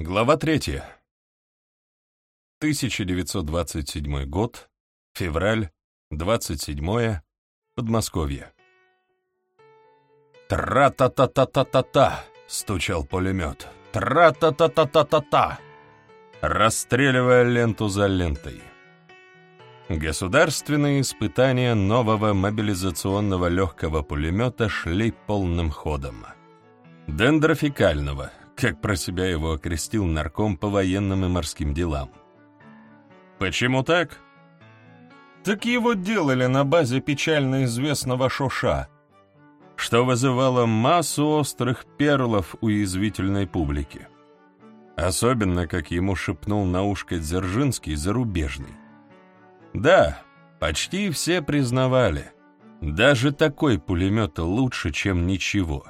Глава 3. 1927 год, февраль, 27 Подмосковье. «Тра-та-та-та-та-та-та!» — стучал пулемет. «Тра-та-та-та-та-та-та!» расстреливая ленту за лентой. Государственные испытания нового мобилизационного легкого пулемета шли полным ходом. Дендрофикального, как про себя его окрестил нарком по военным и морским делам. Почему так? Так его делали на базе печально известного Шоша, что вызывало массу острых перлов уязвительной публики. Особенно, как ему шепнул на ушко Дзержинский зарубежный. Да, почти все признавали, даже такой пулемет лучше, чем ничего.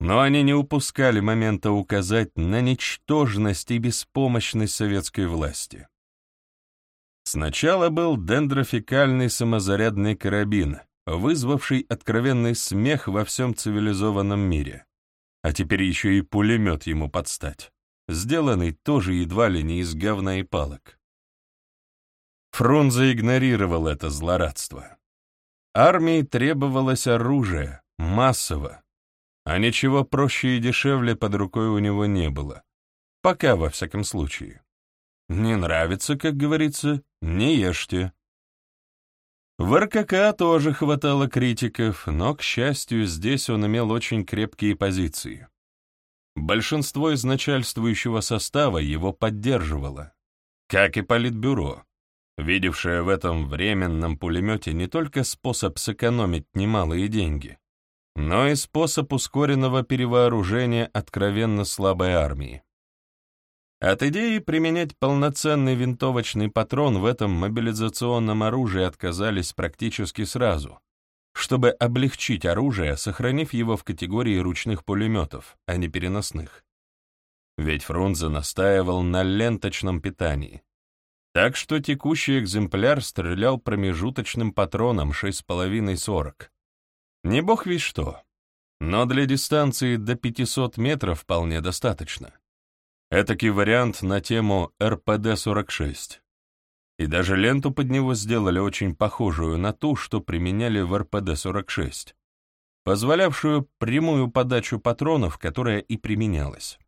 Но они не упускали момента указать на ничтожность и беспомощность советской власти. Сначала был дендрофикальный самозарядный карабин, вызвавший откровенный смех во всем цивилизованном мире, а теперь еще и пулемет ему подстать, сделанный тоже едва ли не из говна и палок. Фрунзе игнорировал это злорадство. Армии требовалось оружие, массово, а ничего проще и дешевле под рукой у него не было. Пока, во всяком случае. Не нравится, как говорится, не ешьте. В РКК тоже хватало критиков, но, к счастью, здесь он имел очень крепкие позиции. Большинство из начальствующего состава его поддерживало, как и Политбюро, видевшее в этом временном пулемете не только способ сэкономить немалые деньги, но и способ ускоренного перевооружения откровенно слабой армии. От идеи применять полноценный винтовочный патрон в этом мобилизационном оружии отказались практически сразу, чтобы облегчить оружие, сохранив его в категории ручных пулеметов, а не переносных. Ведь Фрунзе настаивал на ленточном питании. Так что текущий экземпляр стрелял промежуточным патроном 6,5-40, не бог весь что, но для дистанции до 500 метров вполне достаточно. Этакий вариант на тему РПД-46. И даже ленту под него сделали очень похожую на ту, что применяли в РПД-46, позволявшую прямую подачу патронов, которая и применялась.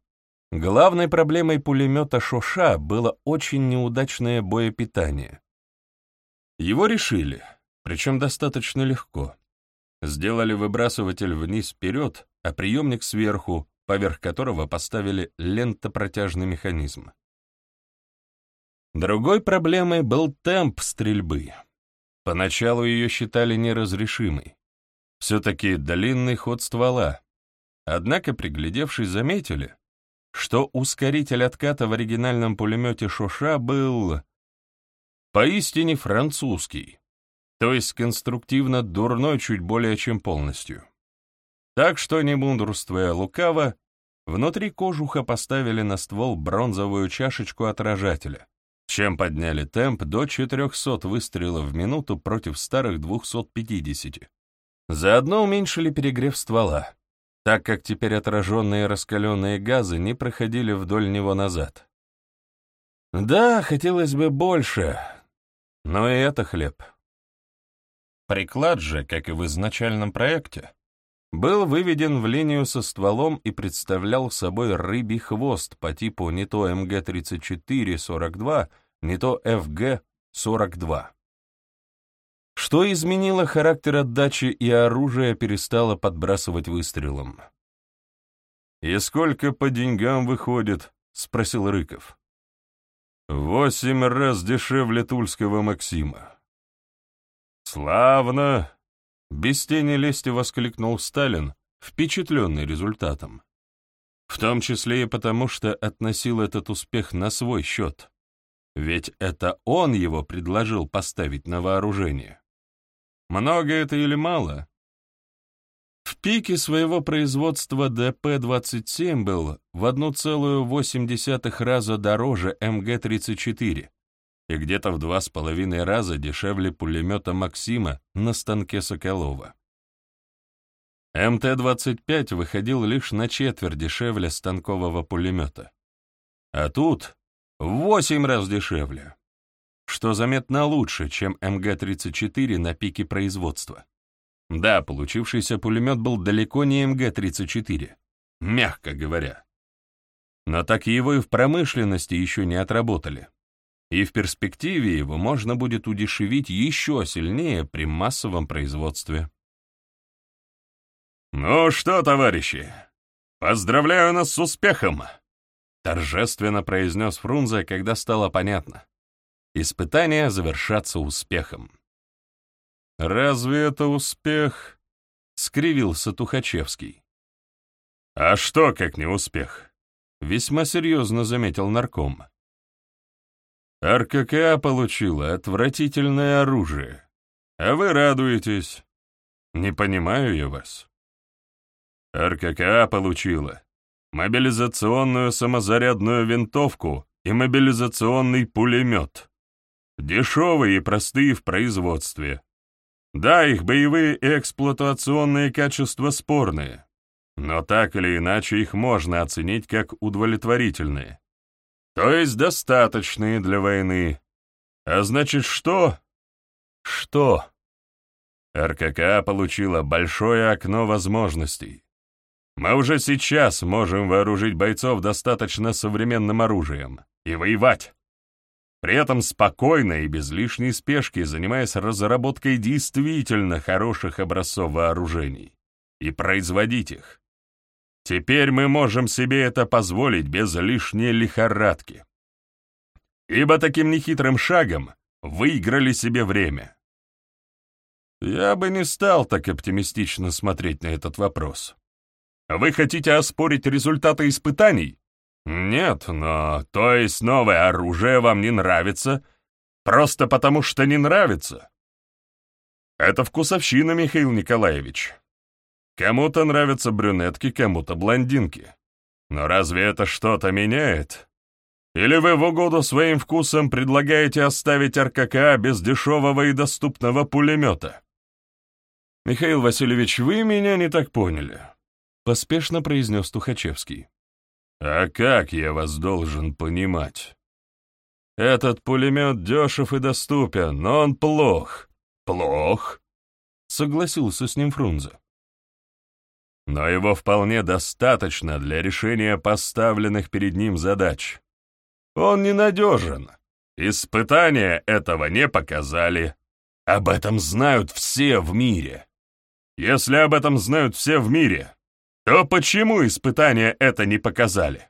Главной проблемой пулемета Шоша было очень неудачное боепитание. Его решили, причем достаточно легко. Сделали выбрасыватель вниз-вперед, а приемник сверху, поверх которого поставили лентопротяжный механизм. Другой проблемой был темп стрельбы. Поначалу ее считали неразрешимой. Все-таки длинный ход ствола. Однако, приглядевшись, заметили, что ускоритель отката в оригинальном пулемете Шоша был поистине французский то есть конструктивно дурной чуть более чем полностью. Так что, не мудрствуя лукаво, внутри кожуха поставили на ствол бронзовую чашечку отражателя, чем подняли темп до 400 выстрелов в минуту против старых 250. Заодно уменьшили перегрев ствола, так как теперь отраженные раскаленные газы не проходили вдоль него назад. Да, хотелось бы больше, но и это хлеб. Приклад же, как и в изначальном проекте, был выведен в линию со стволом и представлял собой рыбий хвост по типу не то МГ-34-42, не то ФГ-42. Что изменило характер отдачи и оружие перестало подбрасывать выстрелом. «И сколько по деньгам выходит?» — спросил Рыков. «Восемь раз дешевле тульского Максима. «Славно!» — без тени лести воскликнул Сталин, впечатленный результатом. В том числе и потому, что относил этот успех на свой счет. Ведь это он его предложил поставить на вооружение. Много это или мало? В пике своего производства ДП-27 был в 1,8 раза дороже МГ-34, и где-то в два с половиной раза дешевле пулемета «Максима» на станке Соколова. МТ-25 выходил лишь на четверть дешевле станкового пулемета, А тут в восемь раз дешевле, что заметно лучше, чем МГ-34 на пике производства. Да, получившийся пулемет был далеко не МГ-34, мягко говоря. Но так его и в промышленности еще не отработали. И в перспективе его можно будет удешевить еще сильнее при массовом производстве. «Ну что, товарищи, поздравляю нас с успехом!» Торжественно произнес Фрунзе, когда стало понятно. Испытания завершатся успехом. «Разве это успех?» — скривился Тухачевский. «А что, как не успех?» — весьма серьезно заметил нарком. «РККА получила отвратительное оружие, а вы радуетесь. Не понимаю я вас». РККА получила мобилизационную самозарядную винтовку и мобилизационный пулемет. Дешевые и простые в производстве. Да, их боевые и эксплуатационные качества спорные, но так или иначе их можно оценить как удовлетворительные. То есть достаточные для войны. А значит, что? Что? РКК получила большое окно возможностей. Мы уже сейчас можем вооружить бойцов достаточно современным оружием и воевать. При этом спокойно и без лишней спешки занимаясь разработкой действительно хороших образцов вооружений и производить их. Теперь мы можем себе это позволить без лишней лихорадки. Ибо таким нехитрым шагом выиграли себе время. Я бы не стал так оптимистично смотреть на этот вопрос. Вы хотите оспорить результаты испытаний? Нет, но то есть новое оружие вам не нравится, просто потому что не нравится. Это вкусовщина, Михаил Николаевич. Кому-то нравятся брюнетки, кому-то блондинки. Но разве это что-то меняет? Или вы в угоду своим вкусом предлагаете оставить РККА без дешевого и доступного пулемета? Михаил Васильевич, вы меня не так поняли. — поспешно произнес Тухачевский. «А как я вас должен понимать? Этот пулемет дешев и доступен, но он плох. Плох?» — согласился с ним Фрунзе. «Но его вполне достаточно для решения поставленных перед ним задач. Он ненадежен. Испытания этого не показали. Об этом знают все в мире. Если об этом знают все в мире, то почему испытания это не показали?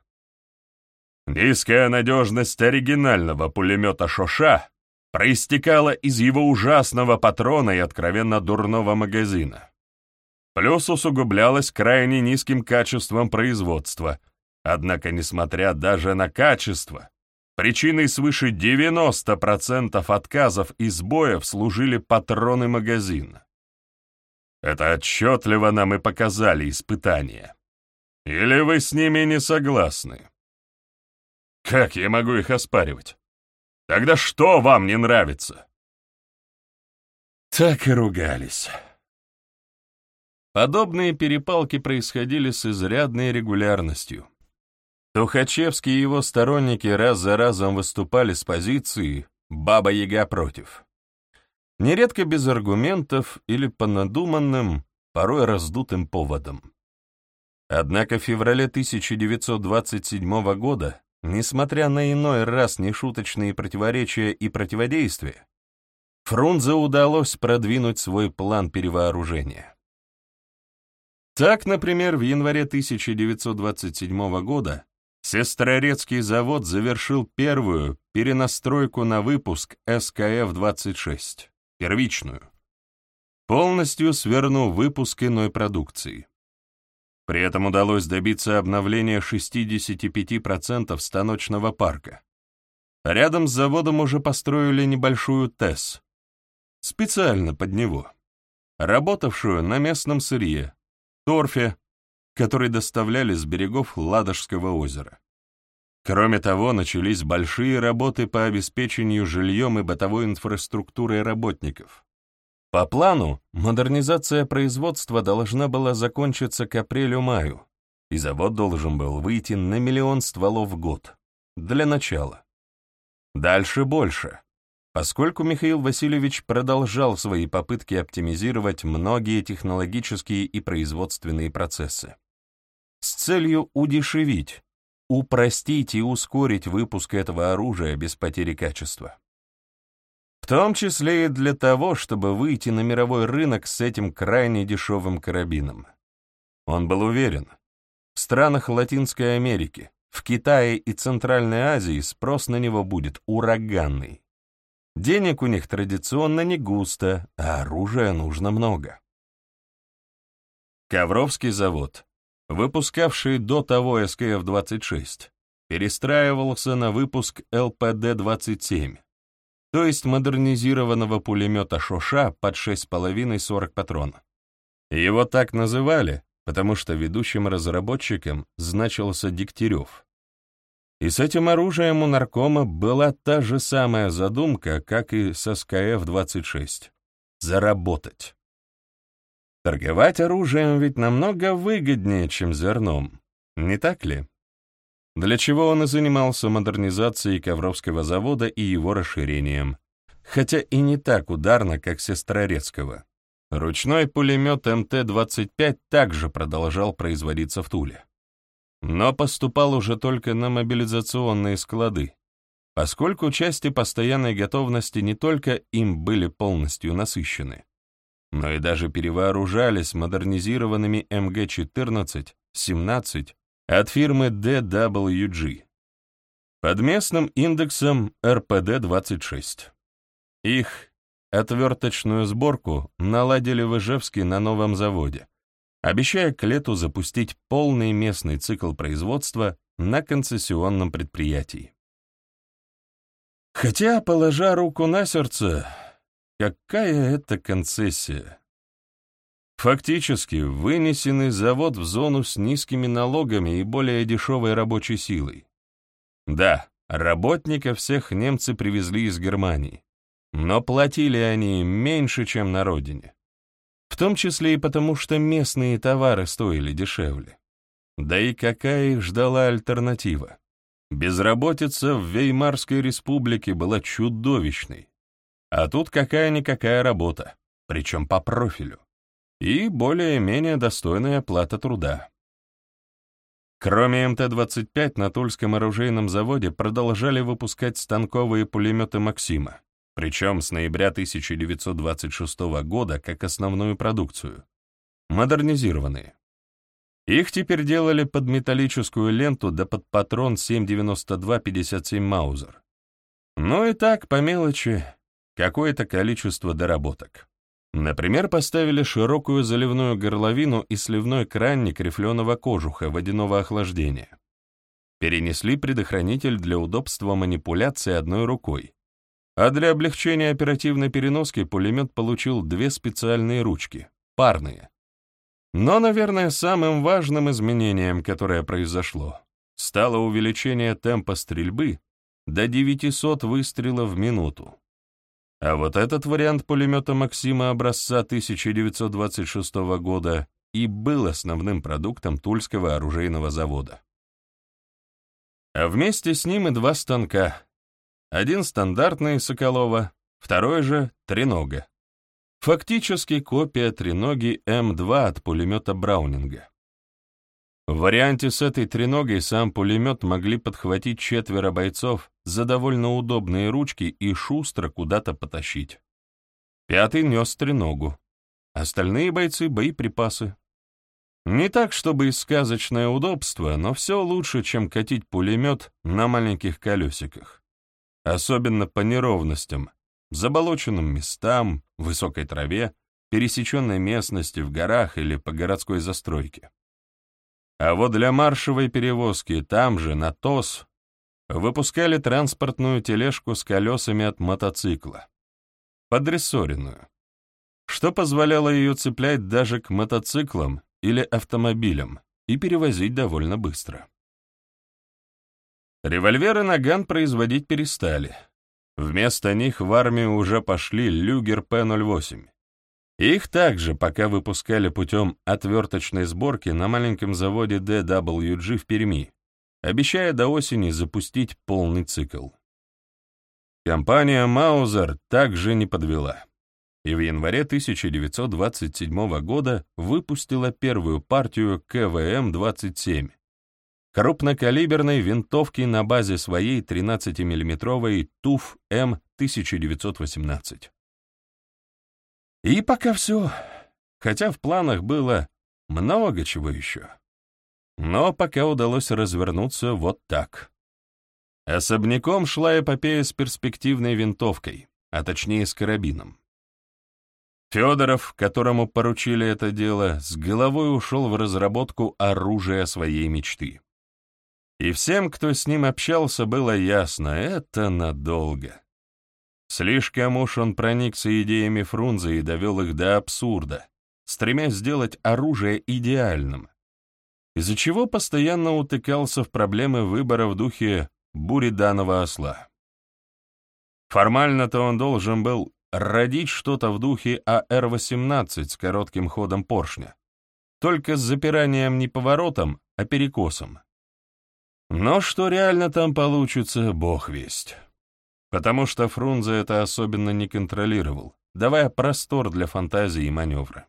Низкая надежность оригинального пулемета «Шоша» проистекала из его ужасного патрона и откровенно дурного магазина. Плюс усугублялась крайне низким качеством производства, однако, несмотря даже на качество, причиной свыше 90% отказов и сбоев служили патроны магазина. Это отчетливо нам и показали испытания. Или вы с ними не согласны? Как я могу их оспаривать? Тогда что вам не нравится? Так и ругались. Подобные перепалки происходили с изрядной регулярностью. Тухачевский и его сторонники раз за разом выступали с позиции «Баба-Яга против» нередко без аргументов или по надуманным, порой раздутым поводам. Однако в феврале 1927 года, несмотря на иной раз нешуточные противоречия и противодействия, Фрунзе удалось продвинуть свой план перевооружения. Так, например, в январе 1927 года Сестрорецкий завод завершил первую перенастройку на выпуск СКФ-26 первичную, полностью свернув выпуск иной продукции. При этом удалось добиться обновления 65% станочного парка. Рядом с заводом уже построили небольшую ТЭС, специально под него, работавшую на местном сырье, торфе, который доставляли с берегов Ладожского озера. Кроме того, начались большие работы по обеспечению жильем и бытовой инфраструктурой работников. По плану, модернизация производства должна была закончиться к апрелю-маю, и завод должен был выйти на миллион стволов в год, Для начала. Дальше больше, поскольку Михаил Васильевич продолжал свои попытки оптимизировать многие технологические и производственные процессы с целью удешевить, упростить и ускорить выпуск этого оружия без потери качества. В том числе и для того, чтобы выйти на мировой рынок с этим крайне дешевым карабином. Он был уверен, в странах Латинской Америки, в Китае и Центральной Азии спрос на него будет ураганный. Денег у них традиционно не густо, а оружия нужно много. Ковровский завод, выпускавший до того СКФ-26, перестраивался на выпуск ЛПД-27, то есть модернизированного пулемета Шоша под 6,5-40 патрон. Его так называли, потому что ведущим разработчиком значился Дегтярев. И с этим оружием у наркома была та же самая задумка, как и с СКФ-26 — заработать. Торговать оружием ведь намного выгоднее, чем зерном, не так ли? Для чего он и занимался модернизацией Ковровского завода и его расширением, хотя и не так ударно, как Сестрорецкого. Ручной пулемет МТ-25 также продолжал производиться в Туле. Но поступал уже только на мобилизационные склады, поскольку части постоянной готовности не только им были полностью насыщены, но и даже перевооружались модернизированными МГ-14, 17 от фирмы DWG под местным индексом РПД-26. Их Отверточную сборку наладили в Ижевске на новом заводе, обещая к лету запустить полный местный цикл производства на концессионном предприятии. Хотя, положа руку на сердце, какая это концессия? Фактически, вынесенный завод в зону с низкими налогами и более дешевой рабочей силой. Да, работников всех немцы привезли из Германии, но платили они меньше, чем на родине. В том числе и потому, что местные товары стоили дешевле. Да и какая их ждала альтернатива? Безработица в Веймарской республике была чудовищной. А тут какая-никакая работа, причем по профилю. И более-менее достойная плата труда. Кроме МТ-25 на Тульском оружейном заводе продолжали выпускать станковые пулеметы «Максима», причем с ноября 1926 года как основную продукцию, модернизированные. Их теперь делали под металлическую ленту да под патрон 7,92-57 Маузер. Ну и так, по мелочи, какое-то количество доработок. Например, поставили широкую заливную горловину и сливной кранник рифленого кожуха водяного охлаждения. Перенесли предохранитель для удобства манипуляции одной рукой, а для облегчения оперативной переноски пулемет получил две специальные ручки, парные. Но, наверное, самым важным изменением, которое произошло, стало увеличение темпа стрельбы до 900 выстрелов в минуту. А вот этот вариант пулемета Максима образца 1926 года и был основным продуктом Тульского оружейного завода. А вместе с ним и два станка, один стандартный Соколова, второй же — Тренога. Фактически копия Треноги М2 от пулемета Браунинга. В варианте с этой треногой сам пулемет могли подхватить четверо бойцов за довольно удобные ручки и шустро куда-то потащить. Пятый нес треногу. Остальные бойцы — боеприпасы. Не так, чтобы и сказочное удобство, но все лучше, чем катить пулемет на маленьких колесиках особенно по неровностям, заболоченным местам, высокой траве, пересеченной местности в горах или по городской застройке. А вот для маршевой перевозки там же, на ТОС, выпускали транспортную тележку с колесами от мотоцикла, подрессоренную, что позволяло ее цеплять даже к мотоциклам или автомобилям и перевозить довольно быстро. Револьверы «Наган» производить перестали. Вместо них в армию уже пошли «Люгер П-08». Их также пока выпускали путем отверточной сборки на маленьком заводе DWG в Перми, обещая до осени запустить полный цикл. Компания «Маузер» также не подвела и в январе 1927 года выпустила первую партию КВМ-27, крупнокалиберной винтовки на базе своей 13-мм ТУФ-М-1918. И пока все, хотя в планах было много чего еще. Но пока удалось развернуться вот так. Особняком шла эпопея с перспективной винтовкой, а точнее с карабином. Федоров, которому поручили это дело, с головой ушел в разработку оружия своей мечты. И всем, кто с ним общался, было ясно — это надолго. Слишком уж он проникся идеями Фрунзе и довел их до абсурда, стремясь сделать оружие идеальным, из-за чего постоянно утыкался в проблемы выбора в духе бури данного осла. Формально-то он должен был родить что-то в духе АР-18 с коротким ходом поршня, только с запиранием не поворотом, а перекосом. Но что реально там получится, бог весть. Потому что Фрунзе это особенно не контролировал, давая простор для фантазии и маневра.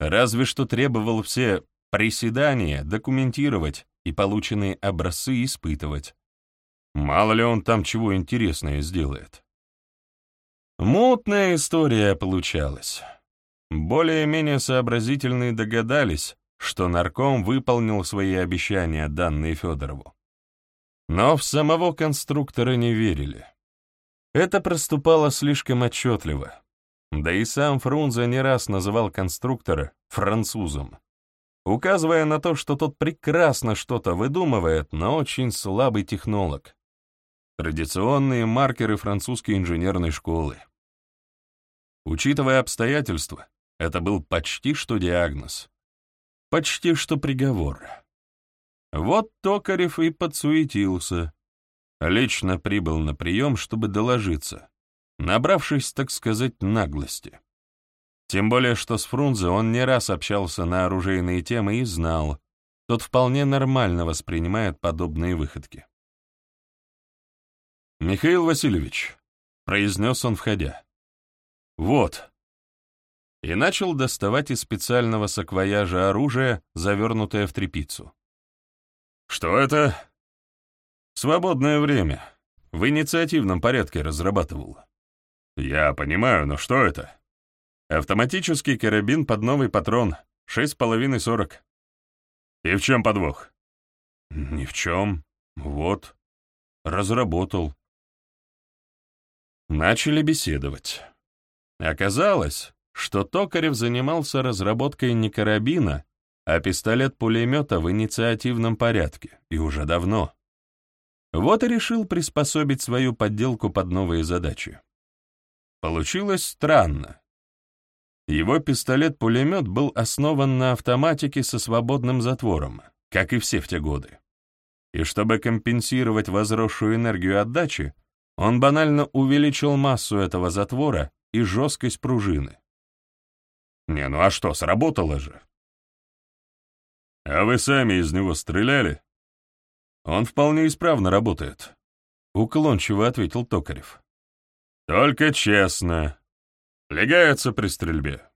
Разве что требовал все приседания документировать и полученные образцы испытывать. Мало ли он там чего интересное сделает. Мутная история получалась. Более-менее сообразительные догадались, что нарком выполнил свои обещания, данные Федорову. Но в самого конструктора не верили. Это проступало слишком отчетливо. Да и сам Фрунзе не раз называл конструктора французом, указывая на то, что тот прекрасно что-то выдумывает, но очень слабый технолог. Традиционные маркеры французской инженерной школы. Учитывая обстоятельства, это был почти что диагноз. Почти что приговор. Вот Токарев и подсуетился. Лично прибыл на прием, чтобы доложиться, набравшись, так сказать, наглости. Тем более, что с Фрунзе он не раз общался на оружейные темы и знал, тот вполне нормально воспринимает подобные выходки. «Михаил Васильевич», — произнес он, входя, — «вот». И начал доставать из специального саквояжа оружие, завернутое в тряпицу. «Что это?» «Свободное время. В инициативном порядке разрабатывал». «Я понимаю, но что это?» «Автоматический карабин под новый патрон, шесть с половиной сорок». «И в чем подвох?» «Ни в чем. Вот. Разработал. Начали беседовать. Оказалось, что Токарев занимался разработкой не карабина, а пистолет-пулемета в инициативном порядке, и уже давно. Вот и решил приспособить свою подделку под новые задачи. Получилось странно. Его пистолет-пулемет был основан на автоматике со свободным затвором, как и все в те годы. И чтобы компенсировать возросшую энергию отдачи, он банально увеличил массу этого затвора и жесткость пружины. Не, ну а что, сработало же. А вы сами из него стреляли? Он вполне исправно работает, уклончиво ответил Токарев. Только честно. Легается при стрельбе.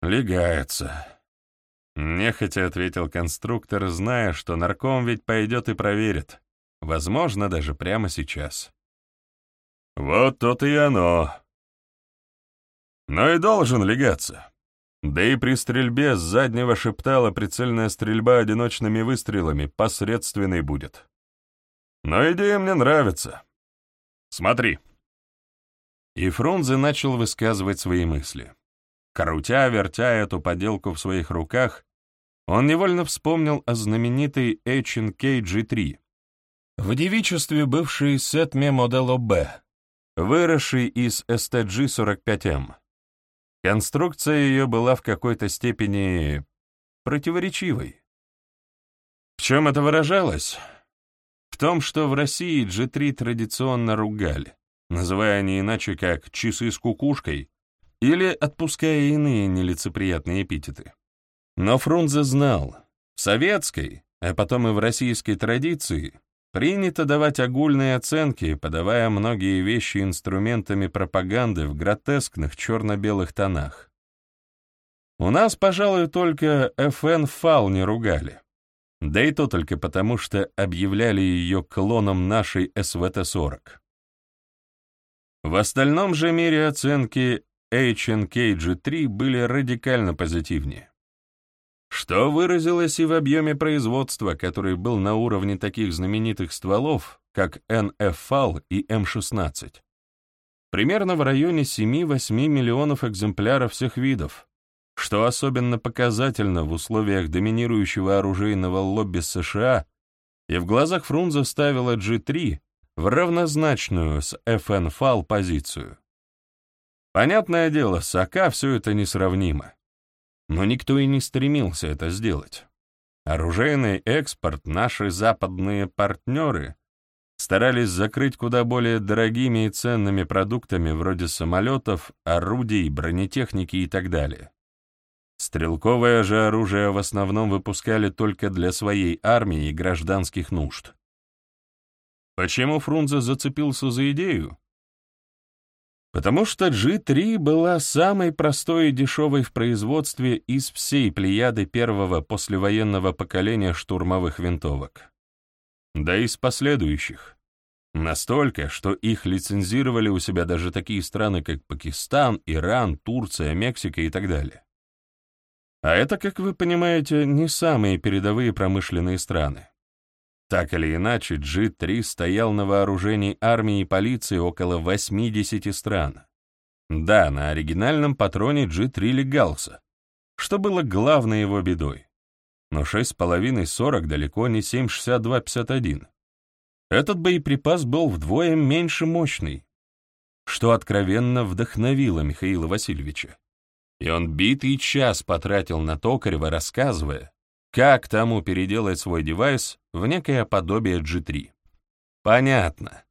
Легается. Нехотя ответил конструктор, зная, что нарком ведь пойдет и проверит. Возможно, даже прямо сейчас. Вот то-то и оно. Но и должен легаться. Да и при стрельбе с заднего шептала прицельная стрельба одиночными выстрелами посредственной будет. Но идея мне нравится. Смотри. И Фрунзе начал высказывать свои мысли. Крутя, вертя эту поделку в своих руках, он невольно вспомнил о знаменитой H&K G3, в девичестве бывший Сетме Модело Б, выросший из STG-45M. Конструкция ее была в какой-то степени противоречивой. В чем это выражалось? В том, что в России G3 традиционно ругали, называя не иначе как «часы с кукушкой» или отпуская иные нелицеприятные эпитеты. Но Фрунзе знал, в советской, а потом и в российской традиции, принято давать огульные оценки, подавая многие вещи инструментами пропаганды в гротескных черно-белых тонах. У нас, пожалуй, только ФН Фал не ругали. Да и то только потому, что объявляли ее клоном нашей СВТ-40. В остальном же мире оценки HNKG3 были радикально позитивнее. Что выразилось и в объеме производства, который был на уровне таких знаменитых стволов, как NF-FAL и М-16. Примерно в районе 7-8 миллионов экземпляров всех видов, что особенно показательно в условиях доминирующего оружейного лобби США и в глазах Фрунзе ставила G3 в равнозначную с FN-FAL позицию. Понятное дело, с АК все это несравнимо. Но никто и не стремился это сделать. Оружейный экспорт наши западные партнеры старались закрыть куда более дорогими и ценными продуктами вроде самолетов, орудий, бронетехники и так далее. Стрелковое же оружие в основном выпускали только для своей армии и гражданских нужд. Почему Фрунзе зацепился за идею? Потому что G3 была самой простой и дешевой в производстве из всей плеяды первого послевоенного поколения штурмовых винтовок. Да и из последующих. Настолько, что их лицензировали у себя даже такие страны, как Пакистан, Иран, Турция, Мексика и так далее. А это, как вы понимаете, не самые передовые промышленные страны. Так или иначе, G3 стоял на вооружении армии и полиции около 80 стран. Да, на оригинальном патроне G3 легался, что было главной его бедой. Но 6,5-40 далеко не 7,62-51. Этот боеприпас был вдвое меньше мощный, что откровенно вдохновило Михаила Васильевича. И он битый час потратил на Токарева, рассказывая, как тому переделать свой девайс в некое подобие G3. Понятно.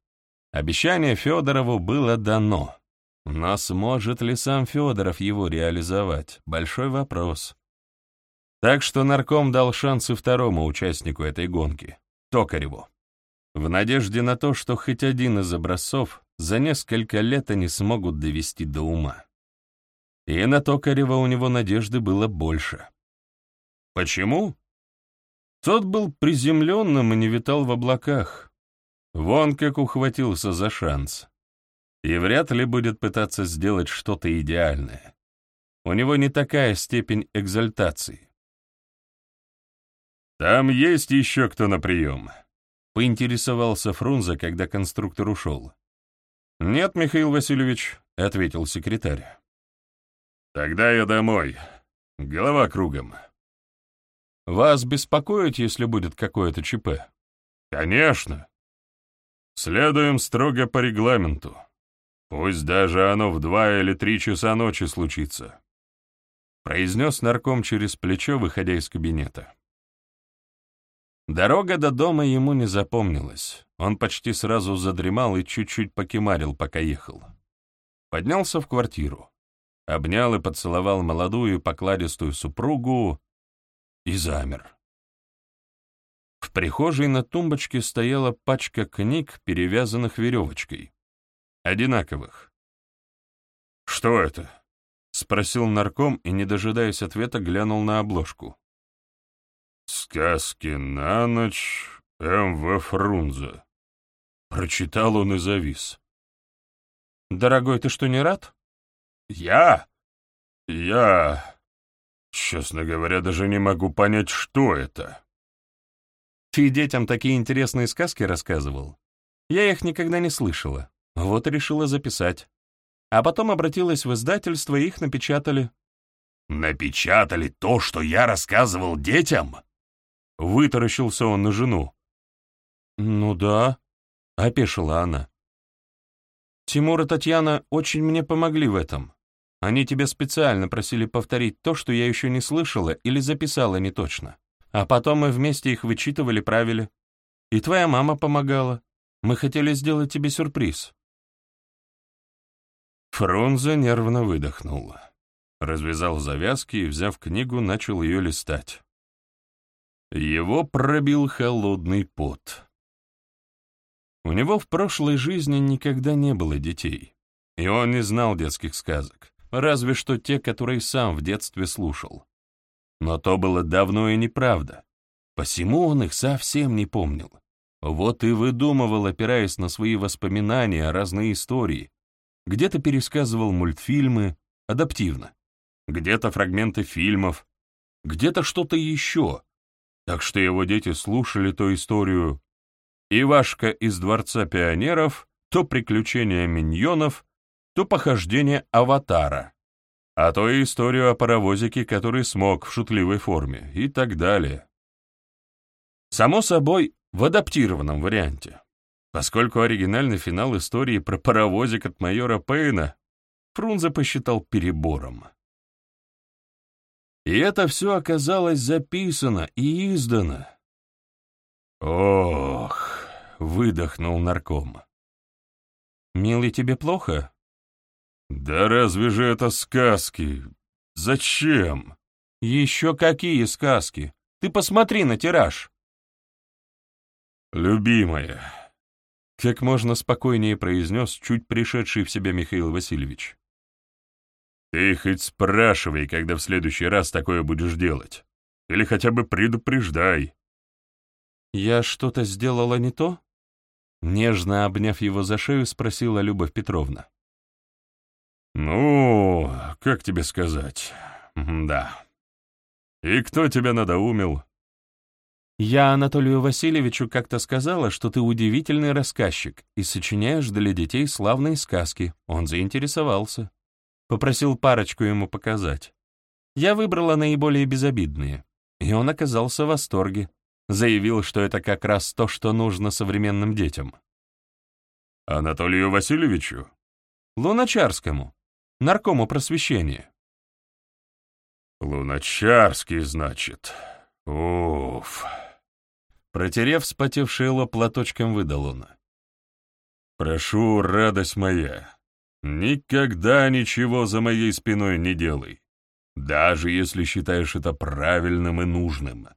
Обещание Федорову было дано. Но сможет ли сам Федоров его реализовать? Большой вопрос. Так что нарком дал шанс и второму участнику этой гонки — Токареву. В надежде на то, что хоть один из образцов за несколько лет они смогут довести до ума. И на Токарева у него надежды было больше. Почему? Тот был приземленным и не витал в облаках. Вон как ухватился за шанс. И вряд ли будет пытаться сделать что-то идеальное. У него не такая степень экзальтации. «Там есть еще кто на прием?» — поинтересовался Фрунзе, когда конструктор ушел. «Нет, Михаил Васильевич», — ответил секретарь. «Тогда я домой. Голова кругом». Вас беспокоит, если будет какое-то ЧП? Конечно. Следуем строго по регламенту. Пусть даже оно в два или три часа ночи случится. Произнес нарком через плечо, выходя из кабинета. Дорога до дома ему не запомнилась. Он почти сразу задремал и чуть-чуть покемарил, пока ехал. Поднялся в квартиру. Обнял и поцеловал молодую покладистую супругу, и замер. В прихожей на тумбочке стояла пачка книг, перевязанных веревочкой. Одинаковых. «Что это?» — спросил нарком и, не дожидаясь ответа, глянул на обложку. «Сказки на ночь М.В. Фрунзе». Прочитал он и завис. «Дорогой, ты что, не рад?» «Я? Я...» Честно говоря, даже не могу понять, что это. Ты детям такие интересные сказки рассказывал? Я их никогда не слышала. Вот и решила записать. А потом обратилась в издательство, и их напечатали. «Напечатали то, что я рассказывал детям?» Вытаращился он на жену. «Ну да», — опешила она. «Тимур и Татьяна очень мне помогли в этом. Они тебя специально просили повторить то, что я еще не слышала или записала не точно. А потом мы вместе их вычитывали, правили. И твоя мама помогала. Мы хотели сделать тебе сюрприз». Фрунзе нервно выдохнул. Развязал завязки и, взяв книгу, начал ее листать. Его пробил холодный пот. У него в прошлой жизни никогда не было детей, и он не знал детских сказок, разве что те, которые сам в детстве слушал. Но то было давно и неправда, посему он их совсем не помнил. Вот и выдумывал, опираясь на свои воспоминания, разные истории. Где-то пересказывал мультфильмы, адаптивно, где-то фрагменты фильмов, где-то что-то еще, так что его дети слушали то историю «Ивашка из Дворца пионеров», то «Приключения миньонов», то «Похождение аватара», а то и историю о паровозике, который смог в шутливой форме, и так далее. Само собой, в адаптированном варианте, поскольку оригинальный финал истории про паровозик от майора Пейна Фрунзе посчитал перебором. И это все оказалось записано и издано. «Ох!» — выдохнул нарком. «Милый, тебе плохо?» «Да разве же это сказки? Зачем?» «Еще какие сказки? Ты посмотри на тираж!» «Любимая!» — как можно спокойнее произнес чуть пришедший в себя Михаил Васильевич. Ты хоть спрашивай, когда в следующий раз такое будешь делать. Или хотя бы предупреждай. Я что-то сделала не то? Нежно обняв его за шею, спросила Любовь Петровна. Ну, как тебе сказать? Да. И кто тебя надоумил? Я Анатолию Васильевичу как-то сказала, что ты удивительный рассказчик и сочиняешь для детей славные сказки. Он заинтересовался. Попросил парочку ему показать. Я выбрала наиболее безобидные, и он оказался в восторге. Заявил, что это как раз то, что нужно современным детям. Анатолию Васильевичу? Луначарскому, наркому просвещения. Луначарский, значит. Уф. Протерев вспотевшее лоб платочком, выдал он. «Прошу, радость моя, Никогда ничего за моей спиной не делай, даже если считаешь это правильным и нужным.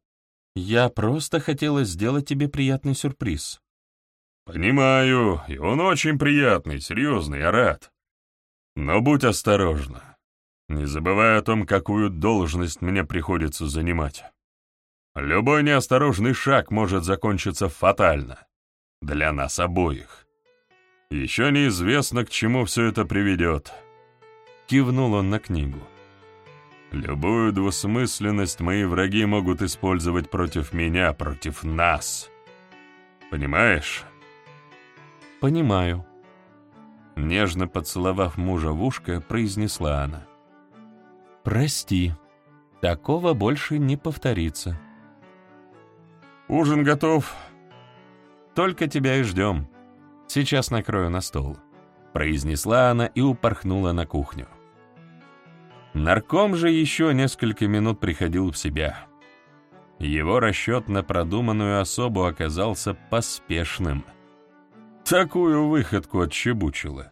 Я просто хотела сделать тебе приятный сюрприз. Понимаю, и он очень приятный, серьезный, я рад. Но будь осторожна. Не забывай о том, какую должность мне приходится занимать. Любой неосторожный шаг может закончиться фатально. Для нас обоих. Еще неизвестно, к чему все это приведет. Кивнул он на книгу. Любую двусмысленность мои враги могут использовать против меня, против нас. Понимаешь? Понимаю. Нежно поцеловав мужа в ушко, произнесла она. Прости, такого больше не повторится. Ужин готов. Только тебя и ждем. Сейчас накрою на стол», — произнесла она и упорхнула на кухню. Нарком же еще несколько минут приходил в себя. Его расчет на продуманную особу оказался поспешным. Такую выходку отчебучило.